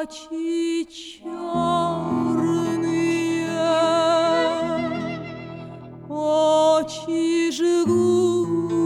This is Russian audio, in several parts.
очи черные, очи жгут.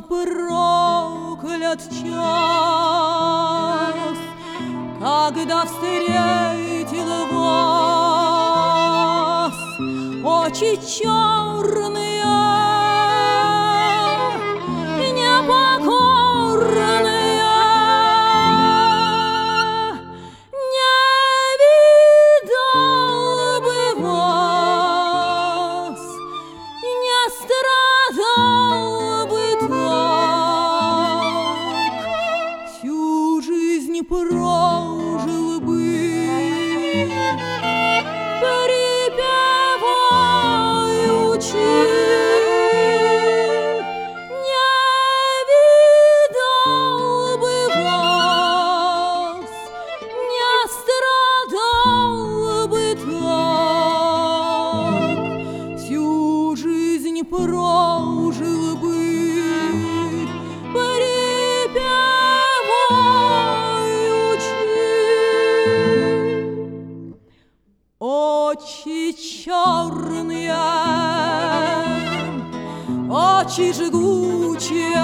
проклят час, когда встретил вас очи черные. черные, Очи жгучие,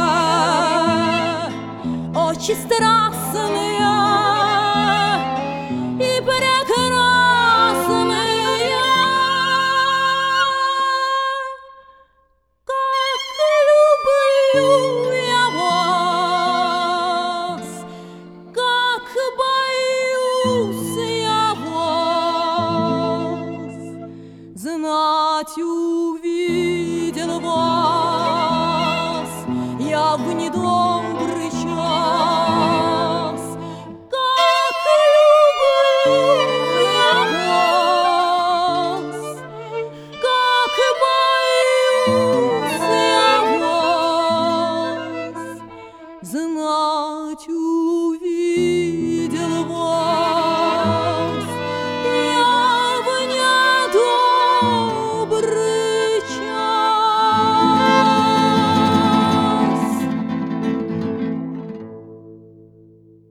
очи страстные и прекрасные, как люблю. опять увидел вас Я в недобрый час. Как люблю я вас Как боюсь я вас. Знать увидел